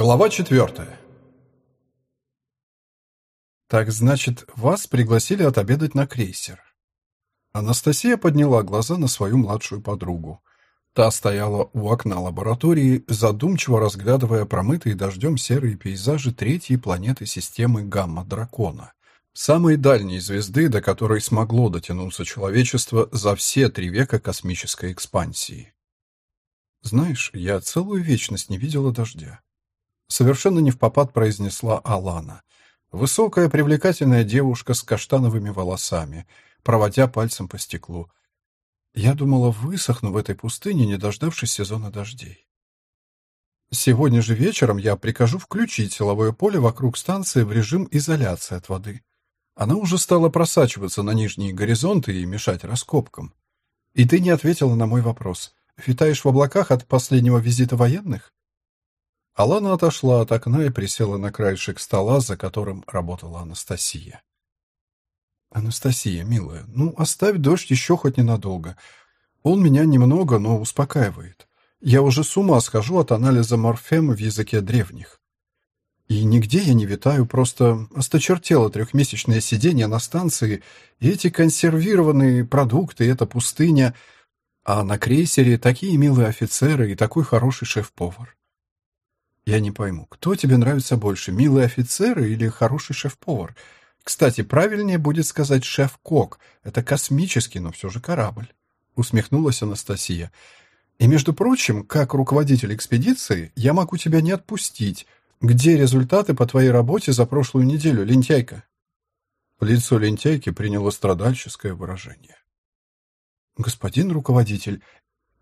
Глава четвертая. «Так, значит, вас пригласили отобедать на крейсер?» Анастасия подняла глаза на свою младшую подругу. Та стояла у окна лаборатории, задумчиво разглядывая промытые дождем серые пейзажи третьей планеты системы Гамма-Дракона, самой дальней звезды, до которой смогло дотянуться человечество за все три века космической экспансии. «Знаешь, я целую вечность не видела дождя», совершенно не в попад произнесла Алана. Высокая, привлекательная девушка с каштановыми волосами, проводя пальцем по стеклу. Я думала, высохну в этой пустыне, не дождавшись сезона дождей. Сегодня же вечером я прикажу включить силовое поле вокруг станции в режим изоляции от воды. Она уже стала просачиваться на нижние горизонты и мешать раскопкам. И ты не ответила на мой вопрос. Витаешь в облаках от последнего визита военных? Алана отошла от окна и присела на краешек стола, за которым работала Анастасия. «Анастасия, милая, ну оставь дождь еще хоть ненадолго. Он меня немного, но успокаивает. Я уже с ума схожу от анализа морфем в языке древних. И нигде я не витаю, просто осточертело трехмесячное сидение на станции, и эти консервированные продукты, и эта пустыня, а на крейсере такие милые офицеры и такой хороший шеф-повар. Я не пойму, кто тебе нравится больше, милые офицеры или хороший шеф-повар? Кстати, правильнее будет сказать шеф-кок. Это космический, но все же корабль. Усмехнулась Анастасия. И, между прочим, как руководитель экспедиции, я могу тебя не отпустить. Где результаты по твоей работе за прошлую неделю, лентяйка? Лицо лентяйки приняло страдальческое выражение. «Господин руководитель,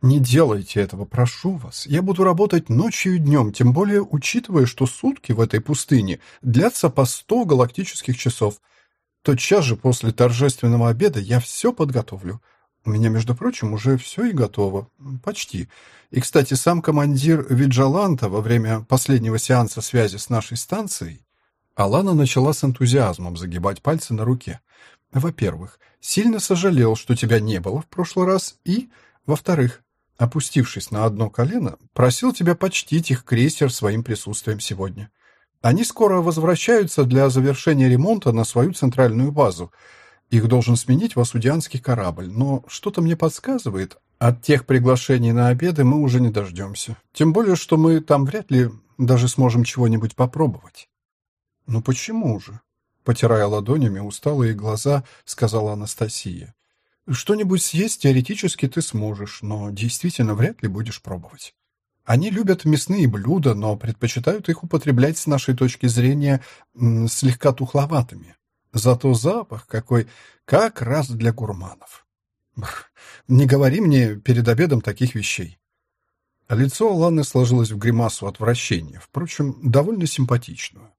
не делайте этого, прошу вас. Я буду работать ночью и днем, тем более учитывая, что сутки в этой пустыне длятся по сто галактических часов. Тотчас же после торжественного обеда я все подготовлю. У меня, между прочим, уже все и готово. Почти. И, кстати, сам командир Виджаланта во время последнего сеанса связи с нашей станцией Алана начала с энтузиазмом загибать пальцы на руке. Во-первых, сильно сожалел, что тебя не было в прошлый раз, и, во-вторых, опустившись на одно колено, просил тебя почтить их крейсер своим присутствием сегодня. Они скоро возвращаются для завершения ремонта на свою центральную базу. Их должен сменить васудианский корабль, но что-то мне подсказывает, от тех приглашений на обеды мы уже не дождемся. Тем более, что мы там вряд ли даже сможем чего-нибудь попробовать. Ну почему же? Потирая ладонями усталые глаза, сказала Анастасия. Что-нибудь съесть теоретически ты сможешь, но действительно вряд ли будешь пробовать. Они любят мясные блюда, но предпочитают их употреблять с нашей точки зрения слегка тухловатыми. Зато запах какой как раз для гурманов. Бррр, не говори мне перед обедом таких вещей. Лицо Ланы сложилось в гримасу отвращения, впрочем, довольно симпатичную.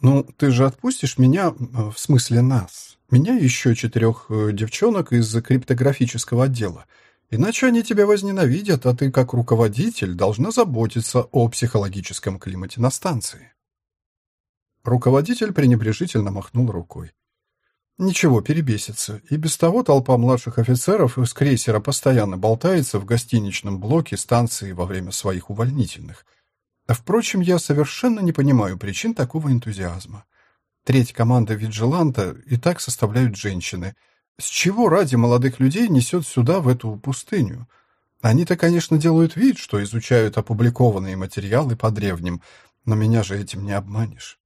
«Ну, ты же отпустишь меня, в смысле нас?» Меня и еще четырех э, девчонок из криптографического отдела. Иначе они тебя возненавидят, а ты, как руководитель, должна заботиться о психологическом климате на станции. Руководитель пренебрежительно махнул рукой. Ничего, перебесится. И без того толпа младших офицеров с крейсера постоянно болтается в гостиничном блоке станции во время своих увольнительных. Впрочем, я совершенно не понимаю причин такого энтузиазма. Треть команды Виджиланта и так составляют женщины. С чего ради молодых людей несет сюда, в эту пустыню? Они-то, конечно, делают вид, что изучают опубликованные материалы по древним, но меня же этим не обманешь.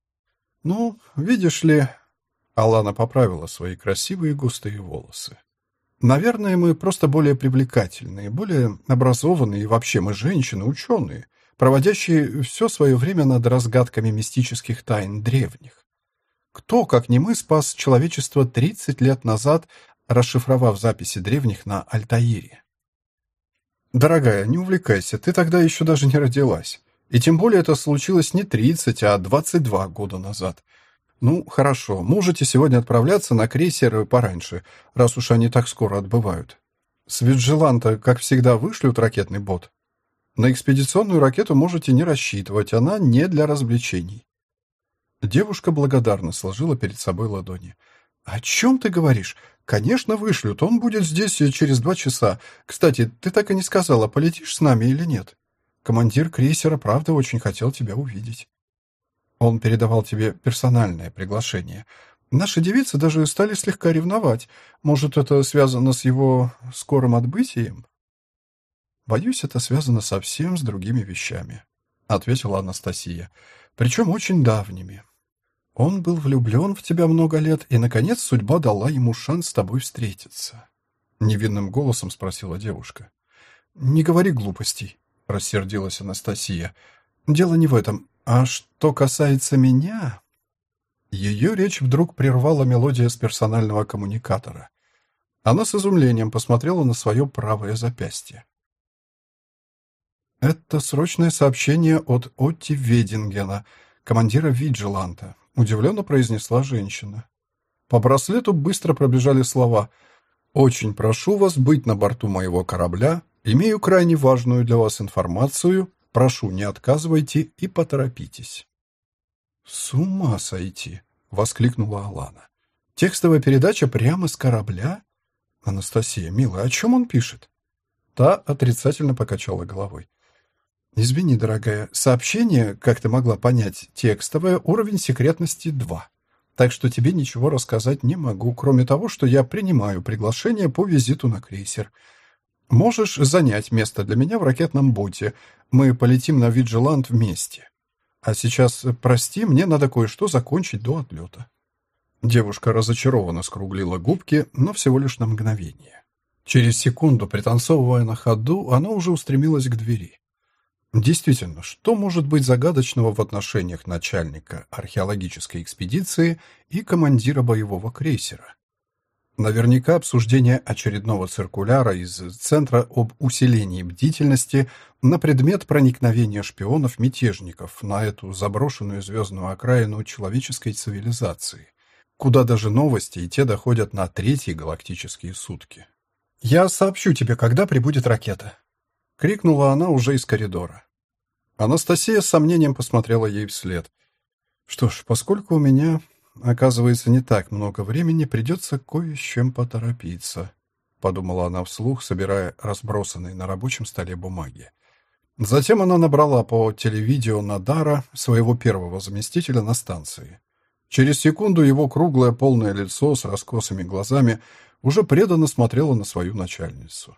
Ну, видишь ли... Алана поправила свои красивые густые волосы. Наверное, мы просто более привлекательные, более образованные, и вообще мы женщины, ученые, проводящие все свое время над разгадками мистических тайн древних. Кто, как не мы, спас человечество 30 лет назад, расшифровав записи древних на Альтаире? Дорогая, не увлекайся, ты тогда еще даже не родилась. И тем более это случилось не 30, а 22 года назад. Ну, хорошо, можете сегодня отправляться на крейсер пораньше, раз уж они так скоро отбывают. С Виджиланта, как всегда, вышлют ракетный бот. На экспедиционную ракету можете не рассчитывать, она не для развлечений. Девушка благодарно сложила перед собой ладони. «О чем ты говоришь? Конечно, вышлют. Он будет здесь через два часа. Кстати, ты так и не сказала, полетишь с нами или нет?» Командир крейсера правда очень хотел тебя увидеть. Он передавал тебе персональное приглашение. Наши девицы даже стали слегка ревновать. Может, это связано с его скорым отбытием? Боюсь, это связано совсем с другими вещами, ответила Анастасия. Причем очень давними. Он был влюблен в тебя много лет, и, наконец, судьба дала ему шанс с тобой встретиться. Невинным голосом спросила девушка. «Не говори глупостей», — рассердилась Анастасия. «Дело не в этом. А что касается меня...» Ее речь вдруг прервала мелодия с персонального коммуникатора. Она с изумлением посмотрела на свое правое запястье. «Это срочное сообщение от Отти Ведингена, командира Виджиланта», — удивленно произнесла женщина. По браслету быстро пробежали слова «Очень прошу вас быть на борту моего корабля, имею крайне важную для вас информацию, Прошу, не отказывайте и поторопитесь». «С ума сойти!» — воскликнула Алана. «Текстовая передача прямо с корабля?» «Анастасия, милая, о чем он пишет?» Та отрицательно покачала головой. «Извини, дорогая, сообщение, как ты могла понять, текстовое, уровень секретности 2. Так что тебе ничего рассказать не могу, кроме того, что я принимаю приглашение по визиту на крейсер. Можешь занять место для меня в ракетном боте. Мы полетим на Виджиланд вместе. А сейчас, прости, мне надо кое-что закончить до отлета». Девушка разочарованно скруглила губки, но всего лишь на мгновение. Через секунду, пританцовывая на ходу, она уже устремилась к двери. Действительно, что может быть загадочного в отношениях начальника археологической экспедиции и командира боевого крейсера? Наверняка обсуждение очередного циркуляра из Центра об усилении бдительности на предмет проникновения шпионов-мятежников на эту заброшенную звездную окраину человеческой цивилизации, куда даже новости и те доходят на третьи галактические сутки. «Я сообщу тебе, когда прибудет ракета», — крикнула она уже из коридора. Анастасия с сомнением посмотрела ей вслед. «Что ж, поскольку у меня Оказывается, не так много времени, придется кое с чем поторопиться, подумала она вслух, собирая разбросанные на рабочем столе бумаги. Затем она набрала по телевидео Надара, своего первого заместителя на станции. Через секунду его круглое полное лицо с раскосыми глазами уже преданно смотрело на свою начальницу.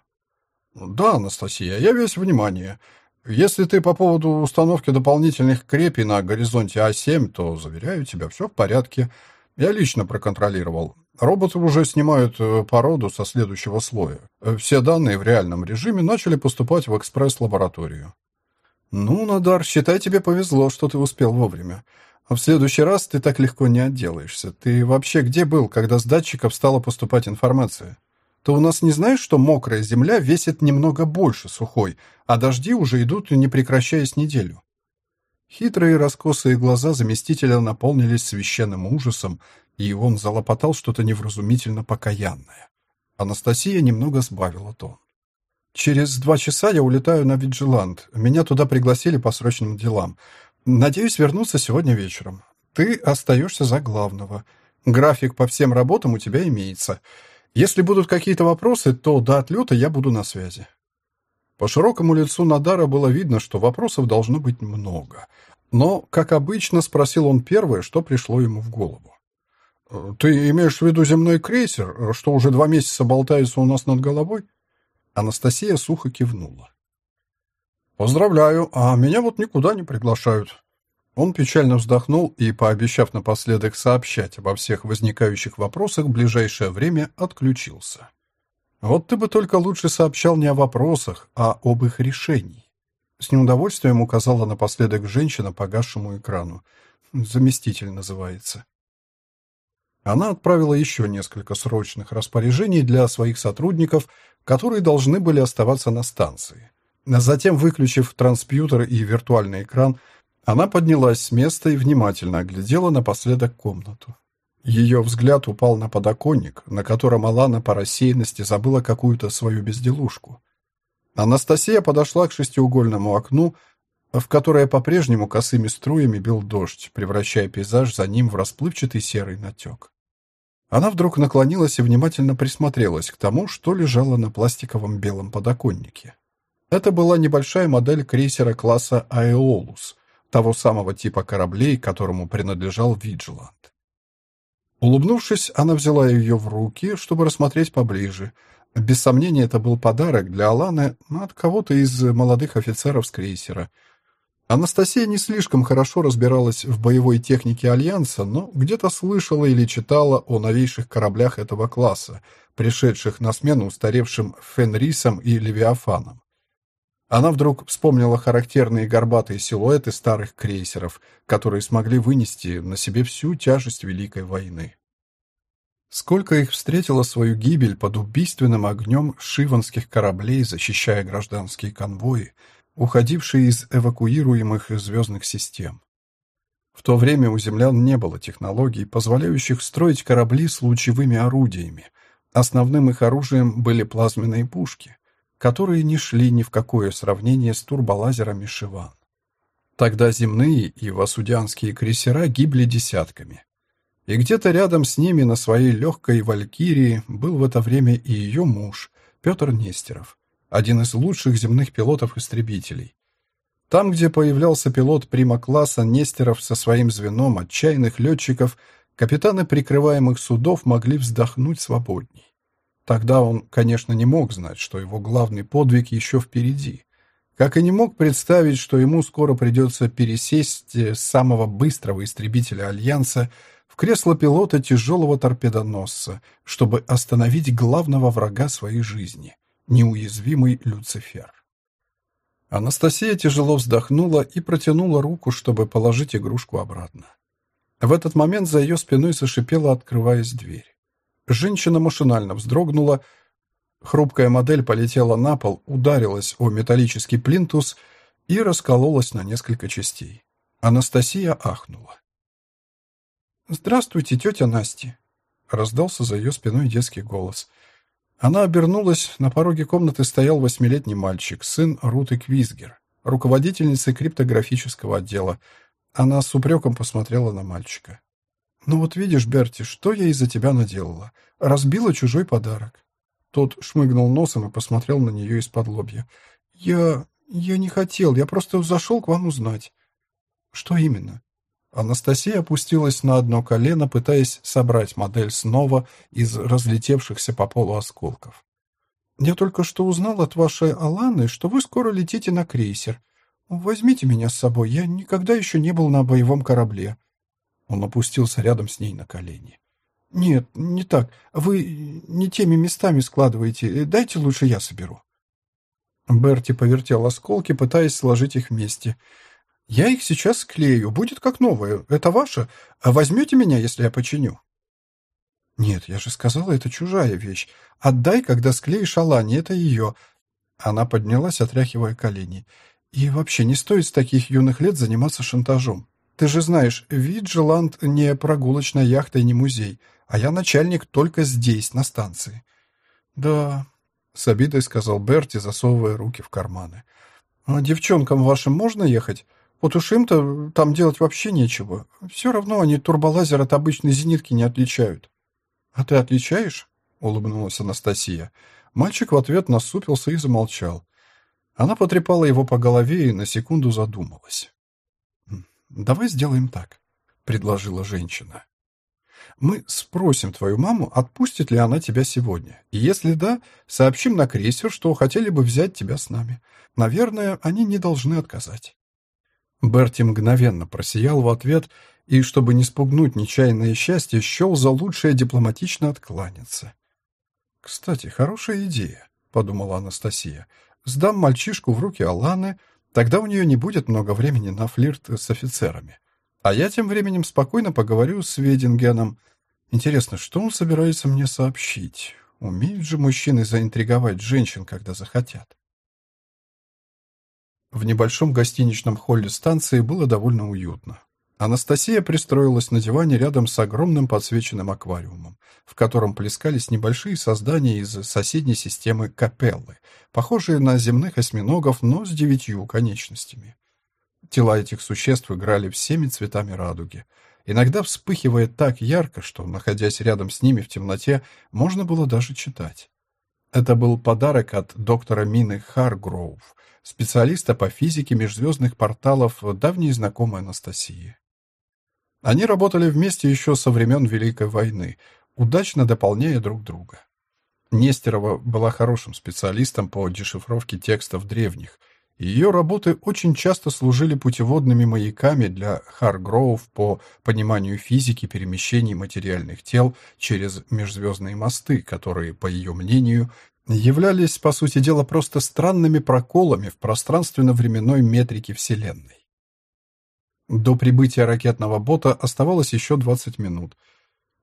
«Да, Анастасия, я весь внимание. Если ты по поводу установки дополнительных крепей на горизонте А7, то, заверяю тебя, все в порядке. Я лично проконтролировал. Роботы уже снимают э, породу со следующего слоя. Э, все данные в реальном режиме начали поступать в экспресс-лабораторию. Ну, Надар, считай, тебе повезло, что ты успел вовремя. А в следующий раз ты так легко не отделаешься. Ты вообще где был, когда с датчиков стала поступать информация? Ты у нас не знаешь, что мокрая земля весит немного больше сухой, а дожди уже идут, не прекращаясь неделю?» Хитрые раскосые глаза заместителя наполнились священным ужасом, и он залопотал что-то невразумительно покаянное. Анастасия немного сбавила тон. «Через два часа я улетаю на Виджиланд. Меня туда пригласили по срочным делам. Надеюсь вернуться сегодня вечером. Ты остаешься за главного. График по всем работам у тебя имеется. Если будут какие-то вопросы, то до отлета я буду на связи». По широкому лицу Надара было видно, что вопросов должно быть много. Но, как обычно, спросил он первое, что пришло ему в голову. «Ты имеешь в виду земной крейсер, что уже два месяца болтается у нас над головой?» Анастасия сухо кивнула. «Поздравляю, а меня вот никуда не приглашают. Он печально вздохнул и, пообещав напоследок сообщать обо всех возникающих вопросах в ближайшее время, отключился. Вот ты бы только лучше сообщал не о вопросах, а об их решении. С неудовольствием указала напоследок женщина по гасшему экрану. Заместитель называется. Она отправила еще несколько срочных распоряжений для своих сотрудников, которые должны были оставаться на станции. Затем, выключив транспьютер и виртуальный экран, она поднялась с места и внимательно оглядела напоследок комнату. Ее взгляд упал на подоконник, на котором Алана по рассеянности забыла какую-то свою безделушку. Анастасия подошла к шестиугольному окну, в которое по-прежнему косыми струями бил дождь, превращая пейзаж за ним в расплывчатый серый натек. Она вдруг наклонилась и внимательно присмотрелась к тому, что лежало на пластиковом белом подоконнике. Это была небольшая модель крейсера класса «Аэолус», того самого типа кораблей, которому принадлежал «Виджиланд». Улыбнувшись, она взяла ее в руки, чтобы рассмотреть поближе. Без сомнения, это был подарок для Аланы от кого-то из молодых офицеров с крейсера. Анастасия не слишком хорошо разбиралась в боевой технике Альянса, но где-то слышала или читала о новейших кораблях этого класса, пришедших на смену устаревшим Фенрисам и Левиафанам. Она вдруг вспомнила характерные горбатые силуэты старых крейсеров, которые смогли вынести на себе всю тяжесть Великой войны. Сколько их встретило свою гибель под убийственным огнем шиванских кораблей, защищая гражданские конвои, уходившие из эвакуируемых звездных систем. В то время у землян не было технологий, позволяющих строить корабли с лучевыми орудиями. Основным их оружием были плазменные пушки которые не шли ни в какое сравнение с турболазерами Шиван. Тогда земные и васудянские крейсера гибли десятками. И где-то рядом с ними на своей легкой «Валькирии» был в это время и ее муж, Петр Нестеров, один из лучших земных пилотов-истребителей. Там, где появлялся пилот прима-класса Нестеров со своим звеном отчаянных летчиков, капитаны прикрываемых судов могли вздохнуть свободней. Тогда он, конечно, не мог знать, что его главный подвиг еще впереди. Как и не мог представить, что ему скоро придется пересесть с самого быстрого истребителя Альянса в кресло пилота тяжелого торпедоносца, чтобы остановить главного врага своей жизни — неуязвимый Люцифер. Анастасия тяжело вздохнула и протянула руку, чтобы положить игрушку обратно. В этот момент за ее спиной зашипела, открываясь дверь. Женщина машинально вздрогнула. Хрупкая модель полетела на пол, ударилась о металлический плинтус и раскололась на несколько частей. Анастасия ахнула. «Здравствуйте, тетя Настя!» — раздался за ее спиной детский голос. Она обернулась, на пороге комнаты стоял восьмилетний мальчик, сын Руты Квизгер, руководительницы криптографического отдела. Она с упреком посмотрела на мальчика. «Ну вот видишь, Берти, что я из-за тебя наделала? Разбила чужой подарок». Тот шмыгнул носом и посмотрел на нее из-под лобья. «Я... я не хотел, я просто зашел к вам узнать». «Что именно?» Анастасия опустилась на одно колено, пытаясь собрать модель снова из разлетевшихся по полу осколков. «Я только что узнал от вашей Аланы, что вы скоро летите на крейсер. Возьмите меня с собой, я никогда еще не был на боевом корабле. Он опустился рядом с ней на колени. «Нет, не так. Вы не теми местами складываете. Дайте лучше я соберу». Берти повертел осколки, пытаясь сложить их вместе. «Я их сейчас склею. Будет как новое. Это ваше. А возьмете меня, если я починю?» «Нет, я же сказала, это чужая вещь. Отдай, когда склеишь Алане, это ее». Она поднялась, отряхивая колени. «И вообще не стоит с таких юных лет заниматься шантажом. Ты же знаешь, Виджиланд не прогулочная яхта и не музей, а я начальник только здесь, на станции». «Да», — с обидой сказал Берти, засовывая руки в карманы. «А девчонкам вашим можно ехать? Вот уж им-то там делать вообще нечего. Все равно они турболазер от обычной зенитки не отличают». «А ты отличаешь?» — улыбнулась Анастасия. Мальчик в ответ насупился и замолчал. Она потрепала его по голове и на секунду задумалась. «Давай сделаем так», — предложила женщина. «Мы спросим твою маму, отпустит ли она тебя сегодня. И если да, сообщим на крейсер, что хотели бы взять тебя с нами. Наверное, они не должны отказать». Берти мгновенно просиял в ответ и, чтобы не спугнуть нечаянное счастье, счел за лучшее дипломатично откланяться. «Кстати, хорошая идея», — подумала Анастасия. «Сдам мальчишку в руки Аланы, — Тогда у нее не будет много времени на флирт с офицерами. А я тем временем спокойно поговорю с Ведингеном. Интересно, что он собирается мне сообщить? Умеют же мужчины заинтриговать женщин, когда захотят. В небольшом гостиничном холле станции было довольно уютно. Анастасия пристроилась на диване рядом с огромным подсвеченным аквариумом, в котором плескались небольшие создания из соседней системы Капеллы, похожие на земных осьминогов, но с девятью конечностями. Тела этих существ играли всеми цветами радуги, иногда вспыхивая так ярко, что, находясь рядом с ними в темноте, можно было даже читать. Это был подарок от доктора Мины Харгроув, специалиста по физике межзвездных порталов, давней знакомой Анастасии. Они работали вместе еще со времен Великой войны, удачно дополняя друг друга. Нестерова была хорошим специалистом по дешифровке текстов древних – ее работы очень часто служили путеводными маяками для Харгроув по пониманию физики перемещений материальных тел через межзвездные мосты, которые, по ее мнению, являлись, по сути дела, просто странными проколами в пространственно-временной метрике Вселенной. До прибытия ракетного бота оставалось еще 20 минут,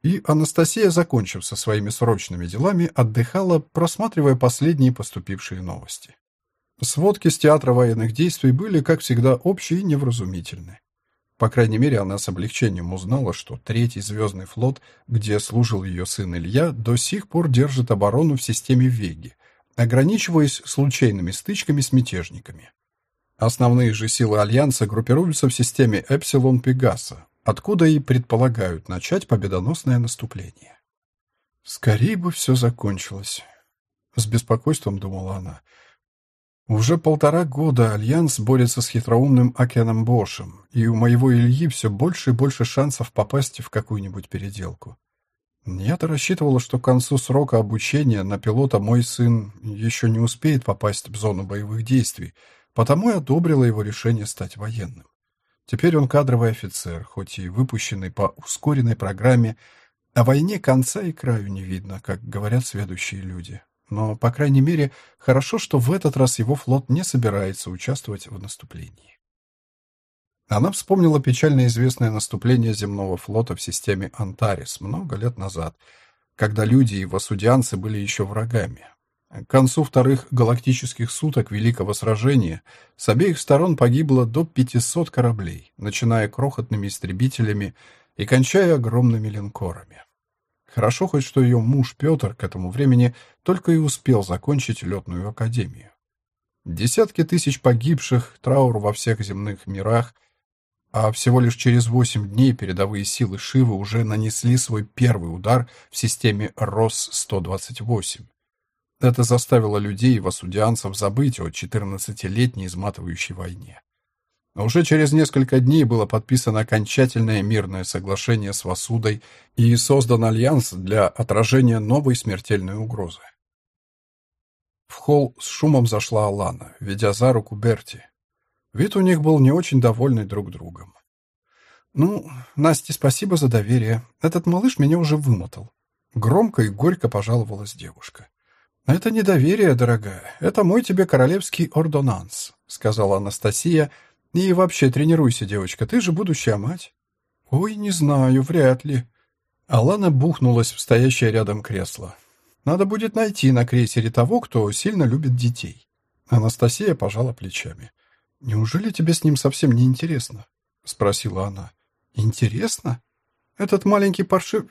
и Анастасия, закончив со своими срочными делами, отдыхала, просматривая последние поступившие новости. Сводки с театра военных действий были, как всегда, общие и невразумительны. По крайней мере, она с облегчением узнала, что Третий звездный флот, где служил ее сын Илья, до сих пор держит оборону в системе Веги, ограничиваясь случайными стычками с мятежниками. Основные же силы Альянса группируются в системе Эпсилон-Пегаса, откуда и предполагают начать победоносное наступление. «Скорее бы все закончилось», — с беспокойством думала она, — уже полтора года Альянс борется с хитроумным Океаном Бошем, и у моего Ильи все больше и больше шансов попасть в какую-нибудь переделку. Я-то рассчитывала, что к концу срока обучения на пилота мой сын еще не успеет попасть в зону боевых действий, потому и одобрила его решение стать военным. Теперь он кадровый офицер, хоть и выпущенный по ускоренной программе, о войне конца и краю не видно, как говорят сведущие люди. Но, по крайней мере, хорошо, что в этот раз его флот не собирается участвовать в наступлении. Она вспомнила печально известное наступление земного флота в системе Антарис много лет назад, когда люди и васудианцы были еще врагами. К концу вторых галактических суток Великого сражения с обеих сторон погибло до 500 кораблей, начиная крохотными истребителями и кончая огромными линкорами. Хорошо хоть, что ее муж Петр к этому времени только и успел закончить летную академию. Десятки тысяч погибших, траур во всех земных мирах, а всего лишь через восемь дней передовые силы Шивы уже нанесли свой первый удар в системе РОС-128. Это заставило людей и васудианцев забыть о 14-летней изматывающей войне. Уже через несколько дней было подписано окончательное мирное соглашение с Васудой и создан альянс для отражения новой смертельной угрозы. В холл с шумом зашла Алана, ведя за руку Берти. Вид у них был не очень довольный друг другом. «Ну, Насте, спасибо за доверие. Этот малыш меня уже вымотал». Громко и горько пожаловалась девушка. «Это не доверие, дорогая. Это мой тебе королевский ордонанс», — сказала Анастасия, — и вообще тренируйся, девочка, ты же будущая мать. Ой, не знаю, вряд ли. Алана бухнулась в стоящее рядом кресло. Надо будет найти на крейсере того, кто сильно любит детей. Анастасия пожала плечами. Неужели тебе с ним совсем не интересно? спросила она. Интересно? Этот маленький паршив,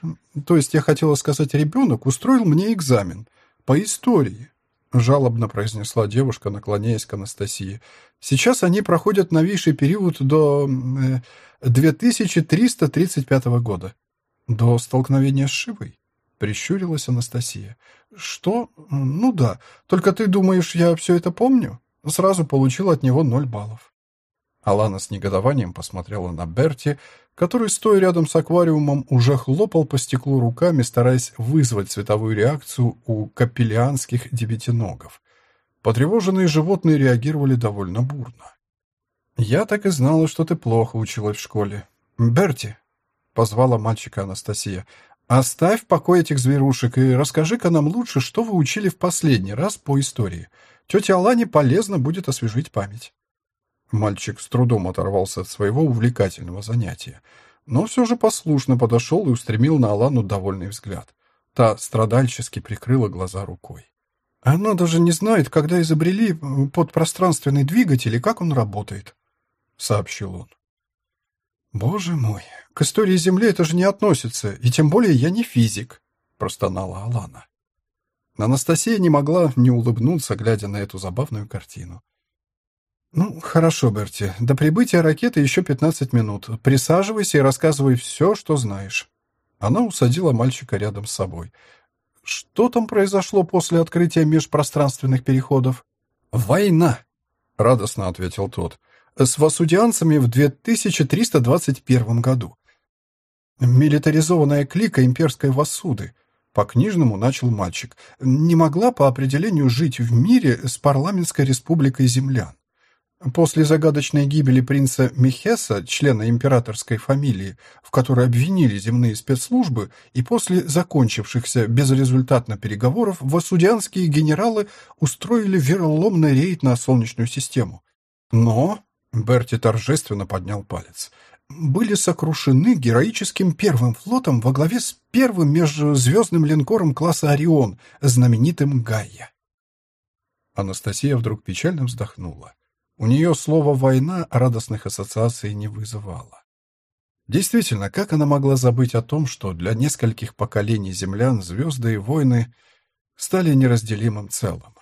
то есть я хотела сказать ребенок, устроил мне экзамен по истории. — жалобно произнесла девушка, наклоняясь к Анастасии. «Сейчас они проходят новейший период до... Э, 2335 года. До столкновения с Шивой?» — прищурилась Анастасия. «Что? Ну да. Только ты думаешь, я все это помню?» Сразу получил от него ноль баллов. Алана с негодованием посмотрела на Берти, который, стоя рядом с аквариумом, уже хлопал по стеклу руками, стараясь вызвать цветовую реакцию у капеллианских дебетиногов. Потревоженные животные реагировали довольно бурно. «Я так и знала, что ты плохо училась в школе. Берти!» — позвала мальчика Анастасия. «Оставь в покое этих зверушек и расскажи-ка нам лучше, что вы учили в последний раз по истории. Тете Алане полезно будет освежить память». Мальчик с трудом оторвался от своего увлекательного занятия, но все же послушно подошел и устремил на Алану довольный взгляд. Та страдальчески прикрыла глаза рукой. «Она даже не знает, когда изобрели подпространственный двигатель и как он работает», — сообщил он. «Боже мой, к истории Земли это же не относится, и тем более я не физик», — простонала Алана. Анастасия не могла не улыбнуться, глядя на эту забавную картину. «Ну, хорошо, Берти. До прибытия ракеты еще пятнадцать минут. Присаживайся и рассказывай все, что знаешь». Она усадила мальчика рядом с собой. Что там произошло после открытия межпространственных переходов? Война, радостно ответил тот. С васудианцами в 2321 году. Милитаризованная клика имперской Вассуды, по-книжному начал мальчик, не могла по определению жить в мире с парламентской республикой землян. После загадочной гибели принца Михеса, члена императорской фамилии, в которой обвинили земные спецслужбы, и после закончившихся безрезультатно переговоров, васудианские генералы устроили вероломный рейд на Солнечную систему. Но, Берти торжественно поднял палец, были сокрушены героическим первым флотом во главе с первым межзвездным линкором класса «Орион», знаменитым «Гайя». Анастасия вдруг печально вздохнула. У нее слово «война» радостных ассоциаций не вызывало. Действительно, как она могла забыть о том, что для нескольких поколений землян звезды и войны стали неразделимым целым?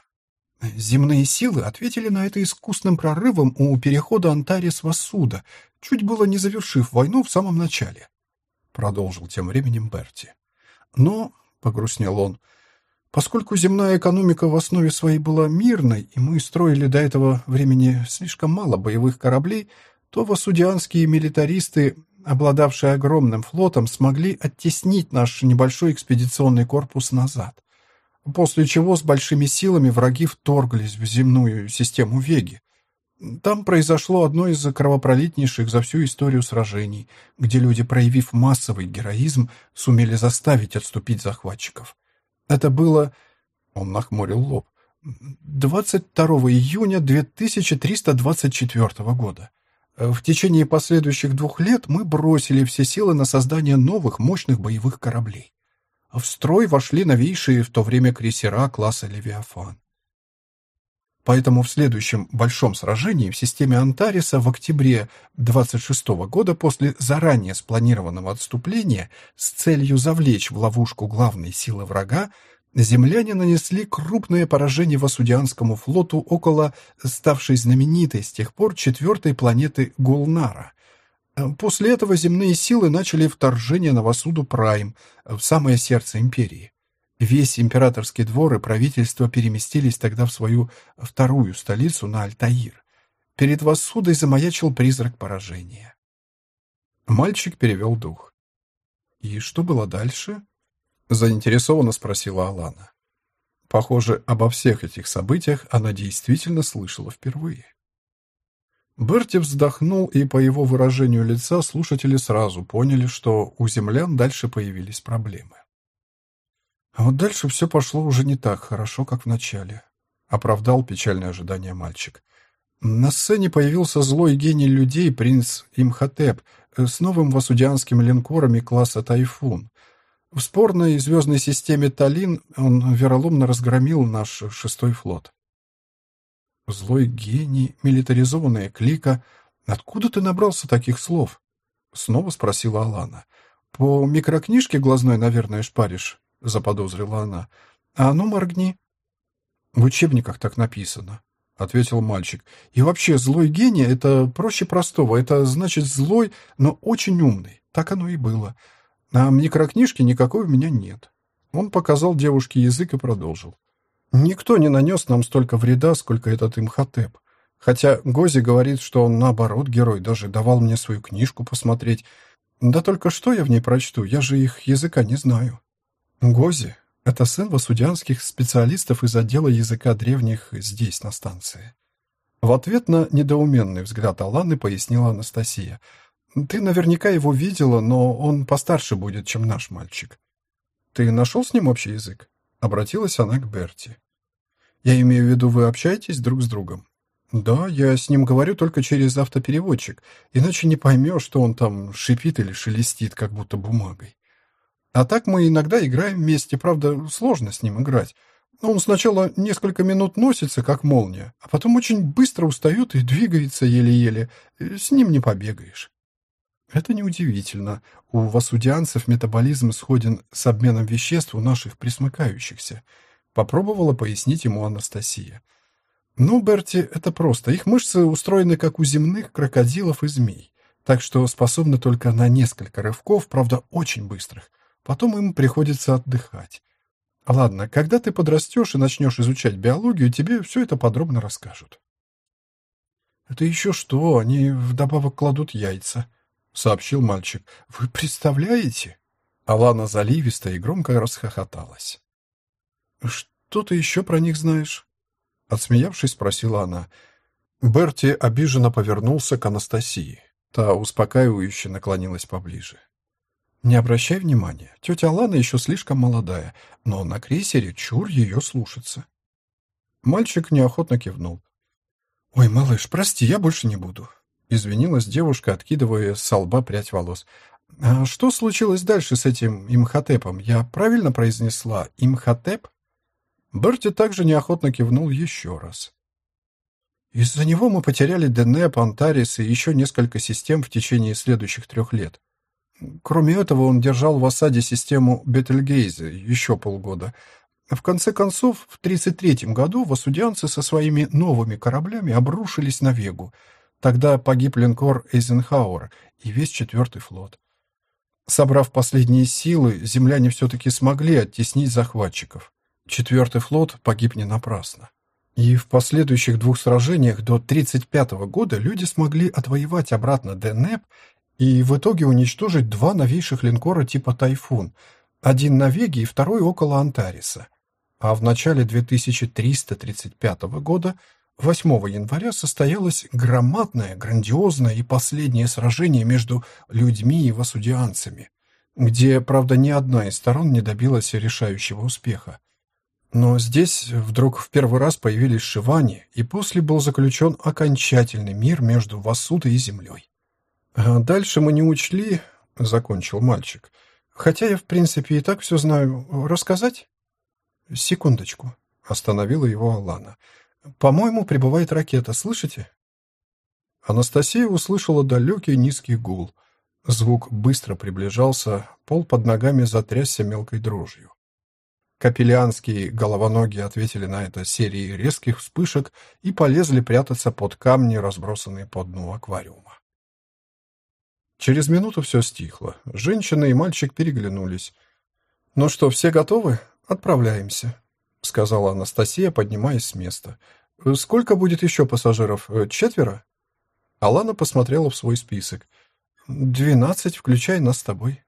Земные силы ответили на это искусным прорывом у перехода Антарис-Вассуда, чуть было не завершив войну в самом начале. Продолжил тем временем Берти. Но, — погрустнел он, — Поскольку земная экономика в основе своей была мирной, и мы строили до этого времени слишком мало боевых кораблей, то васудианские милитаристы, обладавшие огромным флотом, смогли оттеснить наш небольшой экспедиционный корпус назад. После чего с большими силами враги вторглись в земную систему Веги. Там произошло одно из кровопролитнейших за всю историю сражений, где люди, проявив массовый героизм, сумели заставить отступить захватчиков. Это было... Он нахмурил лоб. 22 июня 2324 года. В течение последующих двух лет мы бросили все силы на создание новых мощных боевых кораблей. В строй вошли новейшие в то время крейсера класса «Левиафан». Поэтому в следующем большом сражении в системе Антариса в октябре 26 года после заранее спланированного отступления с целью завлечь в ловушку главные силы врага, земляне нанесли крупное поражение Васудианскому флоту около ставшей знаменитой с тех пор четвертой планеты Гулнара. После этого земные силы начали вторжение на Васуду Прайм, в самое сердце империи. Весь императорский двор и правительство переместились тогда в свою вторую столицу на Альтаир. Перед Вассудой замаячил призрак поражения. Мальчик перевел дух. «И что было дальше?» — заинтересованно спросила Алана. Похоже, обо всех этих событиях она действительно слышала впервые. Берти вздохнул, и по его выражению лица слушатели сразу поняли, что у землян дальше появились проблемы. А вот дальше все пошло уже не так хорошо, как в начале. Оправдал печальное ожидание мальчик. На сцене появился злой гений людей принц Имхотеп э, с новым васудианским линкорами класса «Тайфун». В спорной звездной системе Талин он вероломно разгромил наш шестой флот. Злой гений, милитаризованная клика. Откуда ты набрался таких слов? Снова спросила Алана. По микрокнижке глазной, наверное, шпаришь? — заподозрила она. «А ну, моргни». «В учебниках так написано», — ответил мальчик. «И вообще, злой гений — это проще простого. Это значит злой, но очень умный. Так оно и было. А микрокнижки никакой у меня нет». Он показал девушке язык и продолжил. «Никто не нанес нам столько вреда, сколько этот имхотеп. Хотя Гози говорит, что он наоборот герой, даже давал мне свою книжку посмотреть. Да только что я в ней прочту, я же их языка не знаю». Гози — это сын васудианских специалистов из отдела языка древних здесь, на станции. В ответ на недоуменный взгляд Аланы пояснила Анастасия. «Ты наверняка его видела, но он постарше будет, чем наш мальчик». «Ты нашел с ним общий язык?» Обратилась она к Берти. «Я имею в виду, вы общаетесь друг с другом?» «Да, я с ним говорю только через автопереводчик, иначе не поймешь, что он там шипит или шелестит, как будто бумагой». А так мы иногда играем вместе, правда, сложно с ним играть. Он сначала несколько минут носится, как молния, а потом очень быстро устает и двигается еле-еле. С ним не побегаешь. Это неудивительно. У васудианцев метаболизм сходен с обменом веществ у наших присмыкающихся. Попробовала пояснить ему Анастасия. Ну, Берти, это просто. Их мышцы устроены как у земных крокодилов и змей, так что способны только на несколько рывков, правда, очень быстрых. Потом им приходится отдыхать. Ладно, когда ты подрастешь и начнешь изучать биологию, тебе все это подробно расскажут. Это еще что, они вдобавок кладут яйца, сообщил мальчик. Вы представляете? Алана заливисто и громко расхохоталась. Что ты еще про них знаешь? Отсмеявшись, спросила она. Берти обиженно повернулся к Анастасии. Та успокаивающе наклонилась поближе. Не обращай внимания. Тетя Алана еще слишком молодая, но на крейсере чур ее слушаться. Мальчик неохотно кивнул. «Ой, малыш, прости, я больше не буду», — извинилась девушка, откидывая с лба прядь волос. «А что случилось дальше с этим Имхотепом? Я правильно произнесла Имхотеп?» Берти также неохотно кивнул еще раз. «Из-за него мы потеряли Денеп, Антарис и еще несколько систем в течение следующих трех лет. Кроме этого, он держал в осаде систему Бетельгейзе еще полгода. В конце концов, в 1933 году васудианцы со своими новыми кораблями обрушились на Вегу. Тогда погиб линкор Эйзенхауэр и весь четвертый флот. Собрав последние силы, земляне все-таки смогли оттеснить захватчиков. Четвертый флот погиб не напрасно. И в последующих двух сражениях до 1935 года люди смогли отвоевать обратно Денеп и в итоге уничтожить два новейших линкора типа «Тайфун», один на Веге и второй около Антариса. А в начале 2335 года, 8 января, состоялось громадное, грандиозное и последнее сражение между людьми и васудианцами, где, правда, ни одна из сторон не добилась решающего успеха. Но здесь вдруг в первый раз появились шивани, и после был заключен окончательный мир между Васудой и землей. Дальше мы не учли, закончил мальчик. Хотя я, в принципе, и так все знаю. Рассказать? Секундочку, остановила его Алана. По-моему, прибывает ракета, слышите? Анастасия услышала далекий низкий гул. Звук быстро приближался, пол под ногами затрясся мелкой дрожью. Капеллианские головоногие ответили на это серией резких вспышек и полезли прятаться под камни, разбросанные по дну аквариума. Через минуту все стихло. Женщина и мальчик переглянулись. «Ну что, все готовы? Отправляемся», — сказала Анастасия, поднимаясь с места. «Сколько будет еще пассажиров? Четверо?» Алана посмотрела в свой список. «Двенадцать, включая нас с тобой».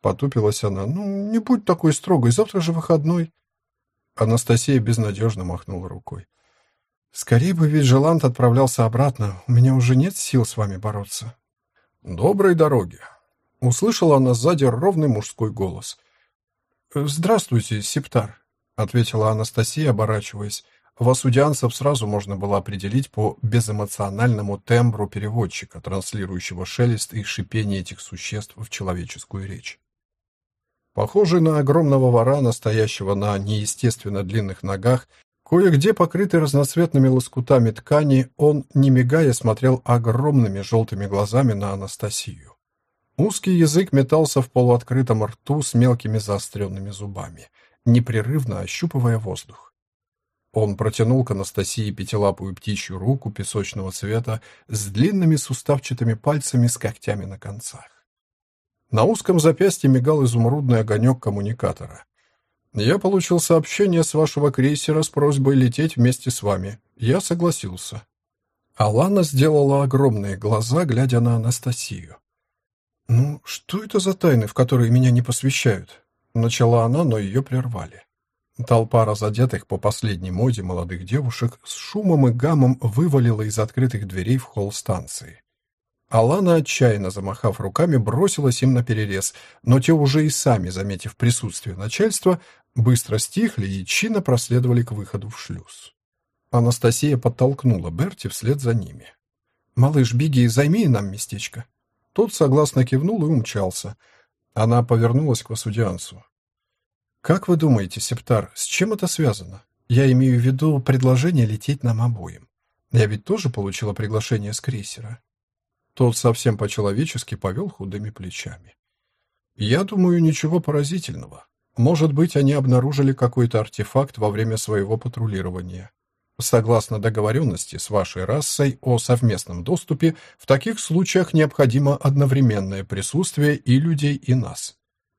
Потупилась она. «Ну, не будь такой строгой, завтра же выходной». Анастасия безнадежно махнула рукой. «Скорее бы ведь Желант отправлялся обратно. У меня уже нет сил с вами бороться». «Доброй дороги!» — услышала она сзади ровный мужской голос. «Здравствуйте, Септар», — ответила Анастасия, оборачиваясь. Васудианцев сразу можно было определить по безэмоциональному тембру переводчика, транслирующего шелест и шипение этих существ в человеческую речь. Похожий на огромного варана, стоящего на неестественно длинных ногах Кое-где, покрытый разноцветными лоскутами ткани, он, не мигая, смотрел огромными желтыми глазами на Анастасию. Узкий язык метался в полуоткрытом рту с мелкими заостренными зубами, непрерывно ощупывая воздух. Он протянул к Анастасии пятилапую птичью руку песочного цвета с длинными суставчатыми пальцами с когтями на концах. На узком запястье мигал изумрудный огонек коммуникатора. Я получил сообщение с вашего крейсера с просьбой лететь вместе с вами. Я согласился. Алана сделала огромные глаза, глядя на Анастасию. «Ну, что это за тайны, в которые меня не посвящают?» Начала она, но ее прервали. Толпа разодетых по последней моде молодых девушек с шумом и гамом вывалила из открытых дверей в холл станции. Алана, отчаянно замахав руками, бросилась им на перерез, но те уже и сами, заметив присутствие начальства, быстро стихли и чинно проследовали к выходу в шлюз. Анастасия подтолкнула Берти вслед за ними. «Малыш, беги, займи нам местечко». Тот согласно кивнул и умчался. Она повернулась к Васудиансу. «Как вы думаете, Септар, с чем это связано? Я имею в виду предложение лететь нам обоим. Я ведь тоже получила приглашение с крейсера». Тот совсем по-человечески повел худыми плечами. «Я думаю, ничего поразительного. Может быть, они обнаружили какой-то артефакт во время своего патрулирования. Согласно договоренности с вашей расой о совместном доступе, в таких случаях необходимо одновременное присутствие и людей, и нас.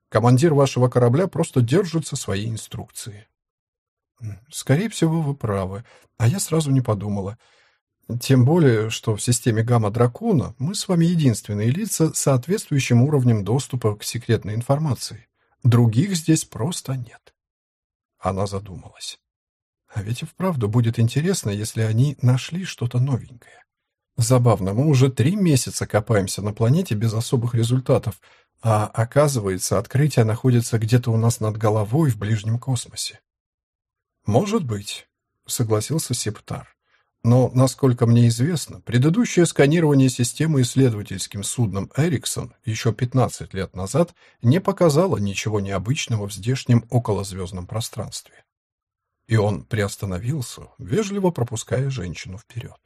Командир вашего корабля просто держится своей инструкции. Скорее всего, вы правы. А я сразу не подумала. Тем более, что в системе гамма-дракона мы с вами единственные лица с соответствующим уровнем доступа к секретной информации. Других здесь просто нет. Она задумалась. А ведь и вправду будет интересно, если они нашли что-то новенькое. Забавно, мы уже три месяца копаемся на планете без особых результатов, а оказывается, открытие находится где-то у нас над головой в ближнем космосе. Может быть, согласился Септар. Но, насколько мне известно, предыдущее сканирование системы исследовательским судном «Эриксон» еще 15 лет назад не показало ничего необычного в здешнем околозвездном пространстве. И он приостановился, вежливо пропуская женщину вперед.